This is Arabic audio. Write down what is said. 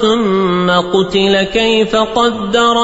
ثم قتل كيف قدر